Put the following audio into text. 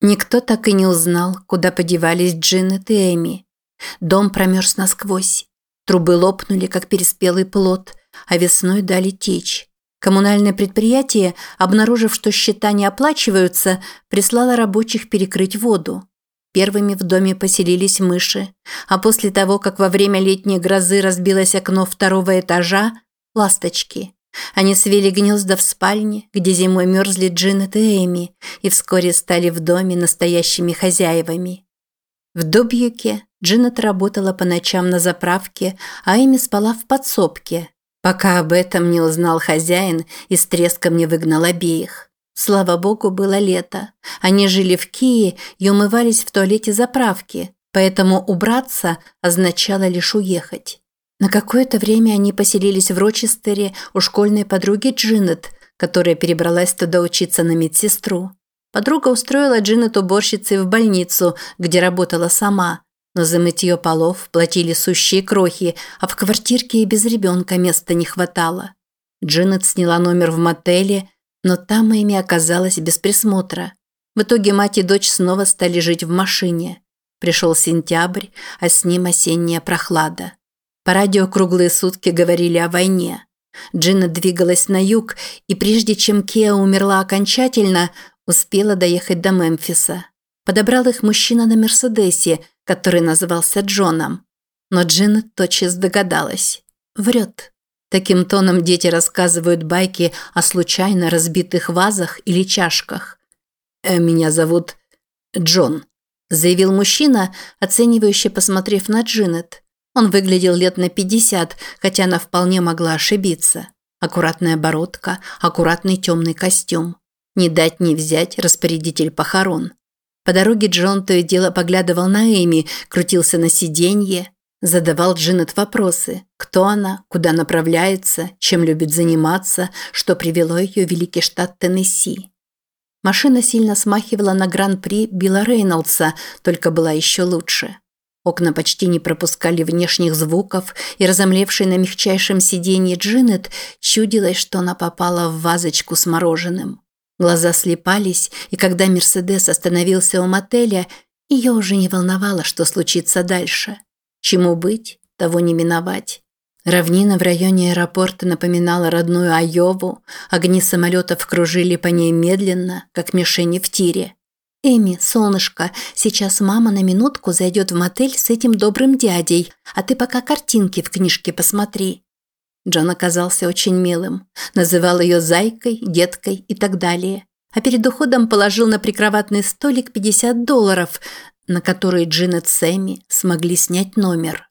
Никто так и не узнал, куда подевались Джинет и Эми. Дом промерз насквозь. Трубы лопнули, как переспелый плод, а весной дали течь. Коммунальное предприятие, обнаружив, что счета не оплачиваются, прислало рабочих перекрыть воду. Первыми в доме поселились мыши, а после того, как во время летней грозы разбилось окно второго этажа – ласточки. Они свели гнезда в спальне, где зимой мерзли Джинет и Эми, и вскоре стали в доме настоящими хозяевами. В Дубьюке Джинет работала по ночам на заправке, а Эми спала в подсобке, пока об этом не узнал хозяин и с треском не выгнал обеих. Слава богу, было лето. Они жили в Кие и умывались в туалете заправки, поэтому убраться означало лишь уехать. На какое-то время они поселились в Рочестере у школьной подруги Джинет, которая перебралась туда учиться на медсестру. Подруга устроила Джинет уборщицей в больницу, где работала сама, но за мытье полов платили сущие крохи, а в квартирке и без ребенка места не хватало. Джинет сняла номер в мотеле, но там Эми оказалась без присмотра. В итоге мать и дочь снова стали жить в машине. Пришел сентябрь, а с ним осенняя прохлада. По радио круглые сутки говорили о войне. Джина двигалась на юг, и прежде чем Кеа умерла окончательно, успела доехать до Мемфиса. Подобрал их мужчина на Мерседесе, который назывался Джоном. Но Джина тотчас догадалась. Врет. Таким тоном дети рассказывают байки о случайно разбитых вазах или чашках. «Э, «Меня зовут Джон», – заявил мужчина, оценивающе посмотрев на Джинет. Он выглядел лет на 50, хотя она вполне могла ошибиться. Аккуратная бородка, аккуратный темный костюм. Не дать не взять распорядитель похорон. По дороге Джон то и дело поглядывал на Эми, крутился на сиденье, задавал Джинет вопросы. Кто она, куда направляется, чем любит заниматься, что привело ее в великий штат Теннесси. Машина сильно смахивала на гран-при Билла Рейнольдса, только была еще лучше. Окна почти не пропускали внешних звуков, и разомлевшей на мягчайшем сиденье Джинет чудилось, что она попала в вазочку с мороженым. Глаза слепались, и когда Мерседес остановился у мотеля, ее уже не волновало, что случится дальше. Чему быть, того не миновать. Равнина в районе аэропорта напоминала родную Айову, огни самолетов кружили по ней медленно, как мишени в тире. «Эми, солнышко, сейчас мама на минутку зайдет в мотель с этим добрым дядей, а ты пока картинки в книжке посмотри». Джон оказался очень милым. Называл ее зайкой, деткой и так далее. А перед уходом положил на прикроватный столик 50 долларов, на которые Джин и Сэмми смогли снять номер.